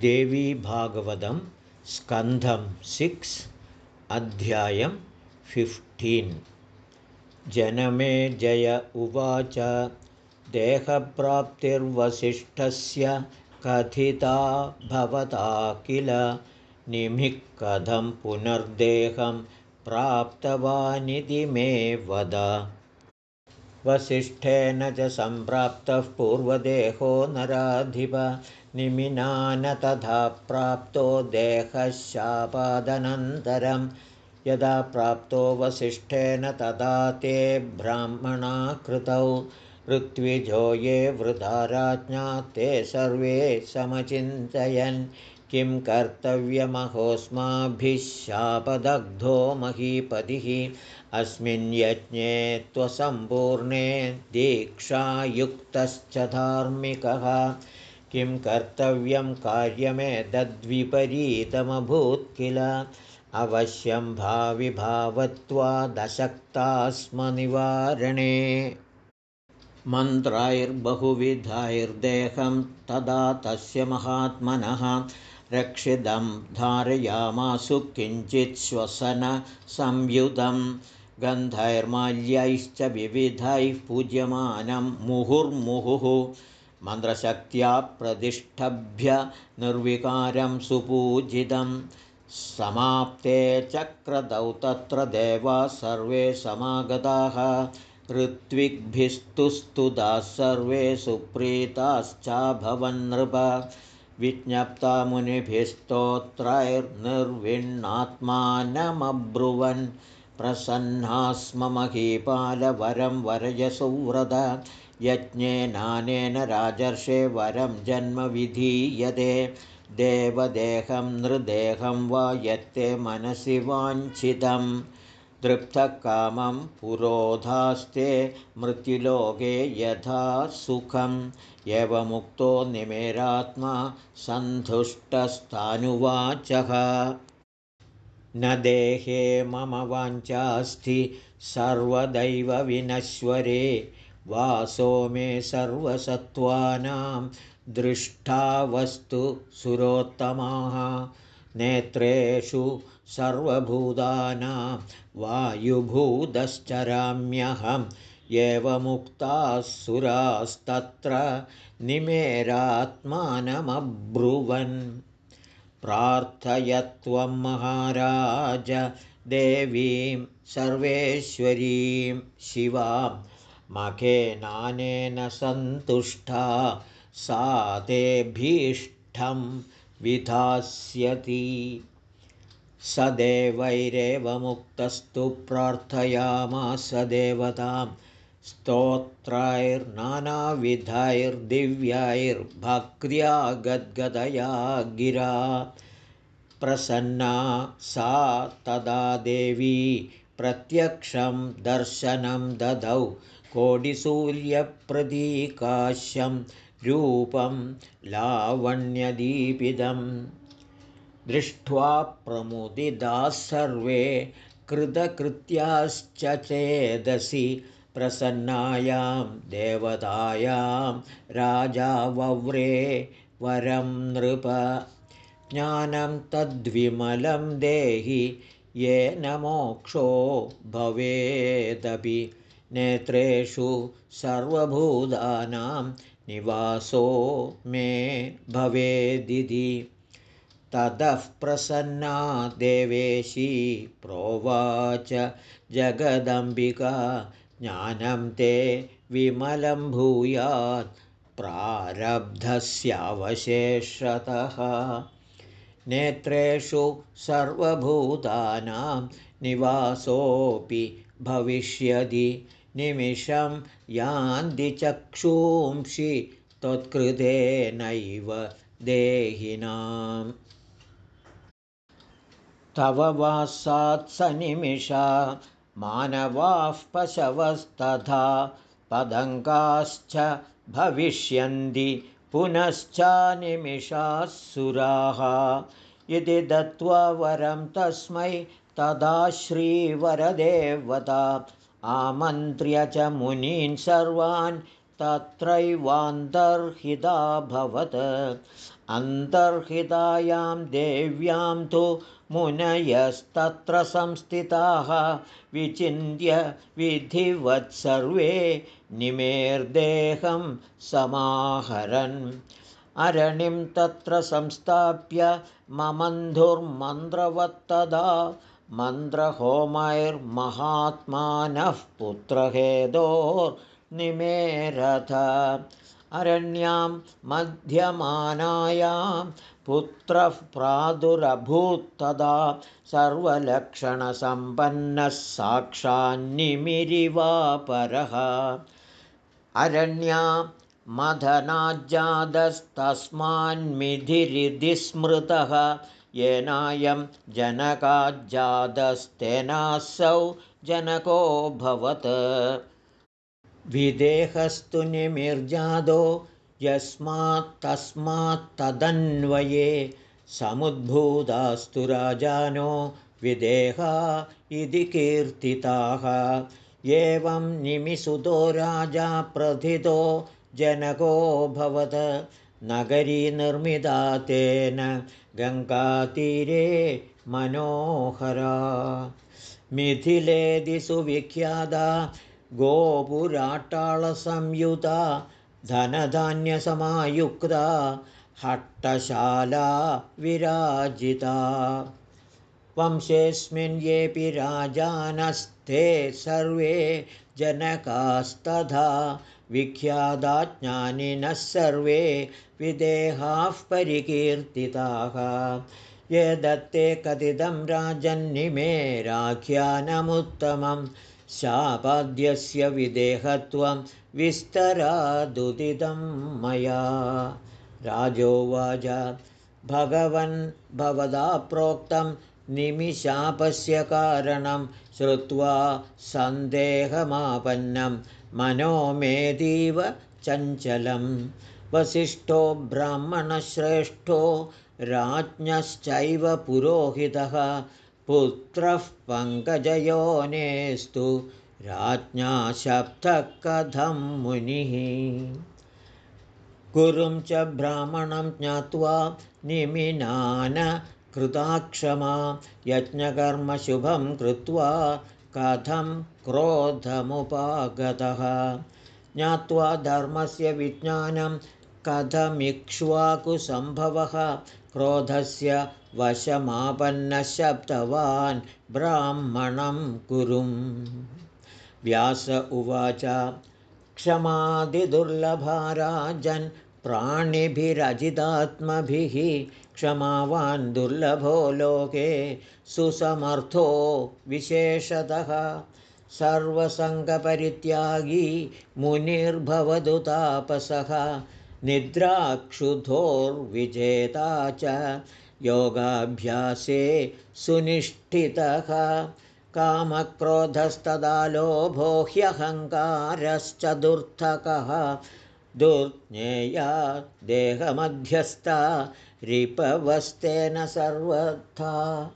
देवीभागवतं स्कन्धं six अध्यायं fifteen. जनमे जय उवाच देहप्राप्तिर्वसिष्ठस्य कथिता भवता किल? निमिः कथं पुनर्देहं प्राप्तवानिति मे वद वसिष्ठेन च सम्प्राप्तः पूर्वदेहो नराधिप निमिना न तथा प्राप्तो देहशापादनन्तरं। यदा प्राप्तो वसिष्ठेन तदा ते ब्राह्मणा कृतौ। ऋत्विजो ये वृथा ते सर्वे समचिन्तयन् किं कर्तव्यमहोऽस्माभिः शापदग्धो महीपतिः? अस्मिन् यज्ञे त्वसम्पूर्णे दीक्षायुक्तश्च धार्मिकः। किं कर्तव्यं कार्यमेतद्विपरीतमभूत् किल? अवश्यं भाविभावत्वादशक्तास्मनिवारणे मन्त्रैर्बहुविधैर्देहं तदा तस्य महात्मनः रक्षितं धारयामासु किञ्चित् श्वसनसंयुतं गन्धैर्माल्यैश्च विविधैः पूज्यमानं मुहुर्मुहुः मन्त्रशक्त्या प्रतिष्ठभ्य निर्विकारं सुपूजितं। समाप्ते चक्रदौ तत्र देवाः सर्वे समागताः। ऋत्विग्भिस्तुस्तुताः सर्वे सुप्रीताश्चाभवन्नृप विज्ञप्ता मुनिभिस्तोत्रैर्निर्विण्णात्मानमब्रुवन् प्रसन्ना स्म महीपालवरं वरयसुव्रत यज्ञेनानेन राजर्षे वरं जन्म विधीयते देवदेहं नृदेहं वा यत्ते मनसि वाञ्छितं। दृप्तकामं पुरोधास्ते मृत्युलोके यथा सुखम् एवमुक्तो निमेरात्मा सन्तुष्टस्थानुवाचः। न देहे मम वाञ्चास्ति सर्वदैव विनश्वरे वासो मे सर्वसत्त्वानां दृष्टावस्तु सुरोत्तमाः। नेत्रेषु सर्वभूतानां वायुभूतश्चराम्यहम् एवमुक्ताः सुरास्तत्र निमेरात्मानमब्रुवन्। प्रार्थयत्वं महाराज देवीं सर्वेश्वरीं शिवां। मखेनानेन सन्तुष्टा सा तेऽभीष्टं विधास्यति। स देवैरेवमुक्तस्तु प्रार्थयामास देवतां स्तोत्रैर्नानाविधैर्दिव्यैर्भक्र्या गद्गदया गिरा। प्रसन्ना सा तदा देवी प्रत्यक्षं दर्शनं ददौ कोटिसूर्यप्रतीकाश्यं रूपं लावण्यदीपितं दृष्ट्वा प्रमुदिदाः सर्वे कृतकृत्याश्च चेदसि प्रसन्नायां देवतायां राजा वव्रे वरं नृप। ज्ञानं तद्विमलं देहि येन मोक्षो भवेदपि। नेत्रेषु सर्वभूतानां निवासो मे भवेदिति। ततः प्रसन्ना देवेशी प्रोवाच जगदम्बिका ज्ञानं ते विमलं भूयात् प्रारब्धस्यावशेषतः। नेत्रेषु सर्वभूतानां निवासोऽपि भविष्यति। निमिषं यान्तिचक्षूंषि त्वत्कृतेनैव देहिनाम्। तव वासात् स निमिषा मानवाः पशवस्तथा पदङ्गाश्च भविष्यन्ति पुनश्चानिमिषाः सुराः। इति दत्त्वा वरं तस्मै तदा श्रीवरदेवता आमन्त्र्य च मुनीन् सर्वान् तत्रैवान्तर्हिताभवत् अन्तर्हितायां देव्यां तु मुनयस्तत्र संस्थिताः विचिन्त्य विधिवत्सर्वे निमेर्देहं समाहरन्। अरणिं तत्र संस्थाप्य ममन्धुर्मन्त्रवत्तदा मन्त्रहोमैर्महात्मानः पुत्रहेदोर्निमेरथ अरण्यां मध्यमानायां पुत्रः प्रादुरभूत्तदा सर्वलक्षणसम्पन्नः साक्षान्निमिरिवापरः। अरण्या मदनाज्जातस्तस्मान्मिधिरिधि स्मृतः येनायं जनकाज्जातस्तेनासौ जनकोऽभवत् विदेहस्तु निमिर्जादो यस्मात्तस्मात्तदन्वये समुद्भूतास्तु राजानो विदेहा इति कीर्तिताः। एवं निमिसुतो राजा प्रथितो जनकोऽभवत् नगरी निर्मिता तेन गङ्गातीरे मनोहरा। मिथिलेदि सुविख्याता गोपुराट्टाळसंयुता धनधान्यसमायुक्ता हट्टशाला विराजिता वंशेऽस्मिन् येऽपि राजानस्ते सर्वे जनकास्तथा विख्याताज्ञानिनः सर्वे विदेहाः परिकीर्तिताः। ये दत्ते कथितं राजन्निमेराख्यानमुत्तमं शापाद्यस्य विदेहत्वं विस्तरादुदितं मया। राजोवाच भगवन् भवदा प्रोक्तं निमिशापस्य कारणं श्रुत्वा सन्देहमापन्नं मनोमेदीव चञ्चलं। वसिष्ठो ब्राह्मणश्रेष्ठो राज्ञश्चैव पुरोहितः पुत्रः पङ्कजयोनेस्तु राज्ञा शब्दः कथं मुनिः। गुरुं च ब्राह्मणं ज्ञात्वा निमिनान कृताक्षमा यज्ञकर्मशुभं कृत्वा कथं क्रोधमुपागतः। ज्ञात्वा धर्मस्य विज्ञानं कथमिक्ष्वाकुसम्भवः क्रोधस्य वशमापन्नशब्दवान् ब्राह्मणं कुरुं व्यास उवाच क्षमादिदुर्लभाराजन् प्राणिभिरजितात्मभिः क्षमावान् दुर्लभो लोके सुसमर्थो विशेषतः। सर्वसङ्गपरित्यागी मुनिर्भवतु तापसः निद्राक्षुधोर्विजेता च योगाभ्यासे सुनिष्ठितः। कामक्रोधस्तदा लोभो ह्यहङ्कारश्च दुर्थकः दुर्ज्ञेया देहमध्यस्था रिपवस्तेन सर्वथा।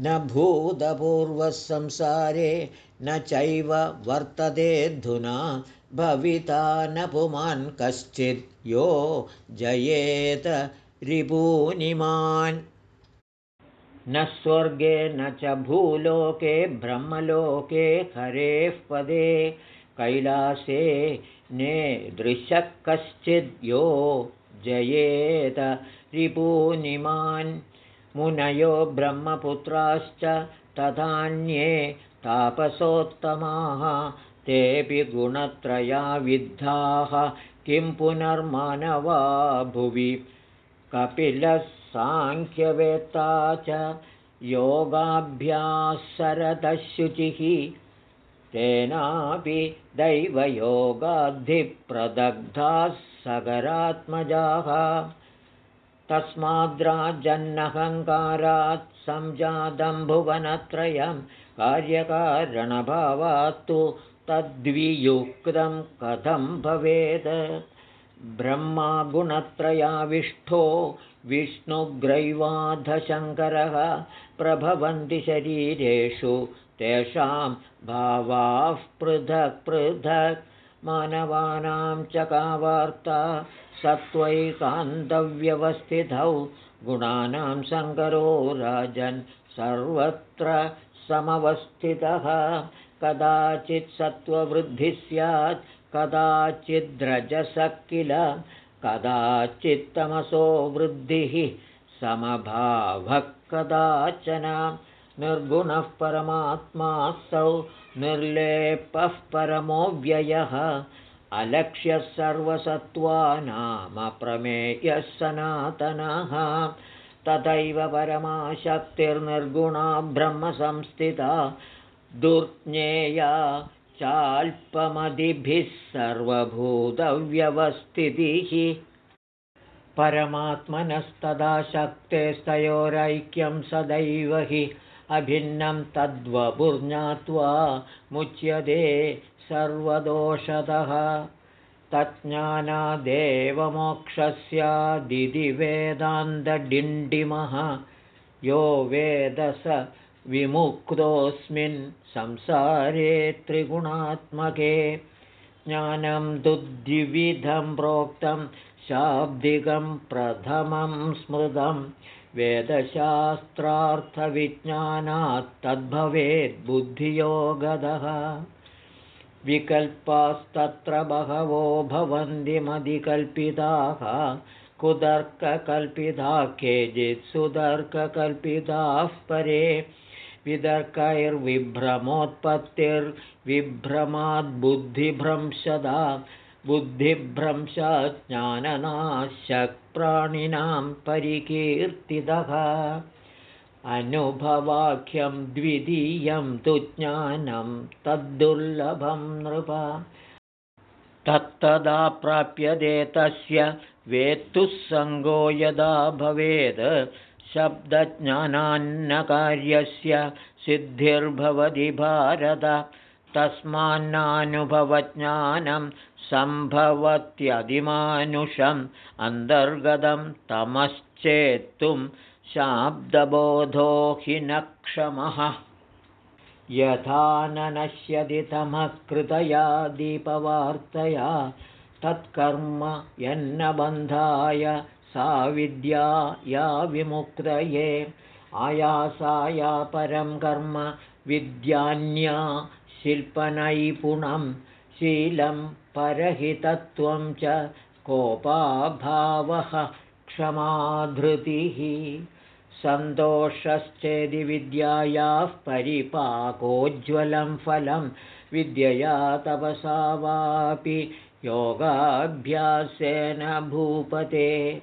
न भूतपूर्वः संसारे न चैव वर्ततेऽधुना भविता न पुमान् कश्चित्। यो जयेत रिपूनिमान्। न स्वर्गे न च भूलोके ब्रह्मलोके हरेः पदे। कैलासे नेदृशः कश्चिद्। यो जयेत रिपूनिमान्। मुनयो ब्रह्मपुत्राश्च तथान्ये तापसोत्तमाः तेऽपि गुणत्रया विद्धाः किं पुनर्मानवा भुवि। कपिलः साङ्ख्यवेत्ता च योगाभ्यासरदशुचिः तेनापि दैवयोगाद्धिप्रदग्धाः सगरात्मजाः। तस्माद्राजन्नहङ्कारात् संजातं भुवनत्रयं कार्यकारणभावात्तु तद्वियुक्तं कथं भवेत्? ब्रह्मागुणत्रयाविष्ठो विष्णुग्रैवाधशङ्करः प्रभवन्ति शरीरेषु तेषां भावाः पृथक् पृथक्। मानवानां च का वार्ता सत्त्वैकान्तव्यवस्थितौ गुणानां सङ्करो राजन् सर्वत्र समवस्थितः। कदाचित् सत्त्ववृद्धिः स्यात् कदाचिद्रजसः किल कदाचित्तमसो वृद्धिः। समभावः कदाचन निर्गुणः परमात्मासौ निर्लेपः परमोऽव्ययः अलक्ष्यः सर्वसत्त्वानामप्रमेयः सनातनः तथैव परमाशक्तिर्निर्गुणा ब्रह्मसंस्थिता। दुर्ज्ञेया चाल्पमदिभिः सर्वभूतव्यवस्थितिः। परमात्मनस्तदा शक्तेस्तयोरैक्यं सदैव हि अभिन्नं तद्वपुर्ज्ञात्वा मुच्यते सर्वदोषतः तज्ज्ञानादेवमोक्षस्यादिति वेदान्तडिण्डिमः। यो वेदस विमुक्तोऽस्मिन् संसारे त्रिगुणात्मके। ज्ञानं दुद्विविधं प्रोक्तं शाब्दिकं प्रथमं स्मृतं वेदशास्त्रार्थविज्ञानात् तद्भवेद्बुद्धियोगदः विकल्पास्तत्र बहवो भवन्ति मदिकल्पिताः। कुतर्ककल्पिताः केचित् सुतर्ककल्पिताः परे। विदर्कैर्विभ्रमोत्पत्तिर्विभ्रमाद्बुद्धिभ्रंशदा। बुद्धिभ्रंशज्ञाननाशक्प्राणिनां परिकीर्तितः अनुभवाख्यं द्वितीयं तु ज्ञानं तद्दुर्लभं नृप। तत्तदा प्राप्यते तस्य वेत्तुः यदा भवेत् शब्दज्ञानान्नकार्यस्य सिद्धिर्भवति भारत। तस्मान्नानुभवज्ञानं सम्भवत्यधिमानुषम् अन्तर्गतं तमश्चेत्तुं शाब्दबोधो हि न क्षमः यथा न नश्यति तमः कृतया दीपवार्तया तत्कर्म यन्नबन्धाय सा विद्या या विमुक्तये। आयासाया परं कर्म विद्यान्या शिल्पनैपुणं शीलं परहितत्वं च कोपाभावः क्षमाधृतिः सन्तोषश्चेदि विद्यायाः परिपाकोज्ज्वलं फलं विद्यया तपसा वापि योगाभ्यासेन भूपते।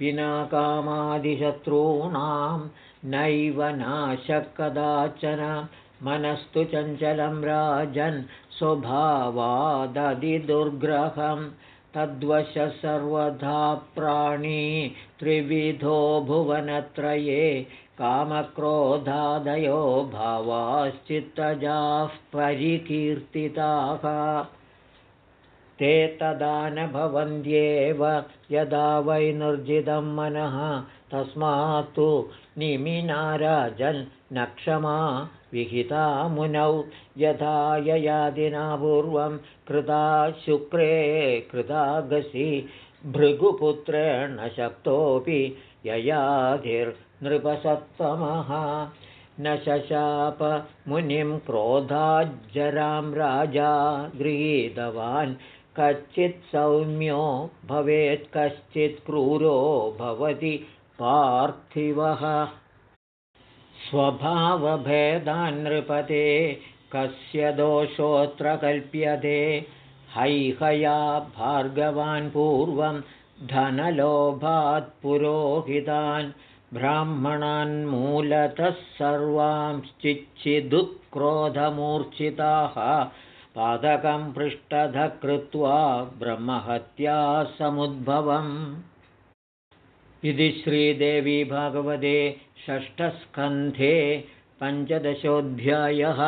विना कामादिशत्रूणां नैव नाशः कदाचन मनस्तु चञ्चलं राजन् स्वभावादधिदुर्ग्रहं तद्वशः सर्वधा प्राणी त्रिविधो भुवनत्रये कामक्रोधादयो भावाश्चित्तजाः परिकीर्तिताः। ते तदा न भवन्त्येव यदा वैनुर्जितं मनः तस्मात्तु निमिना न क्षमा विहिता मुनौ यथा ययादिना पूर्वं कृता शुक्रे कृतागसि भृगुपुत्रेण शक्तोऽपि ययाधिर्नृपसत्तमः। न शशाप मुनिं क्रोधाज्जरां राजा गृहीतवान् कश्चित् सौम्यो भवेत् कश्चित् क्रूरो भवति पार्थिवः स्वभावभेदान्नृपते कस्य दोषोऽत्र कल्प्यते हैहया भार्गवान् पूर्वं धनलोभात् पुरोहितान्। ब्राह्मणान्मूलतः सर्वांश्चिच्छिदुक्रोधमूर्च्छिताः। पादकं पृष्ठधः कृत्वा ब्रह्महत्यासमुद्भवम् इति श्रीदेवी भगवते षष्ठस्कन्धे पञ्चदशोऽध्यायः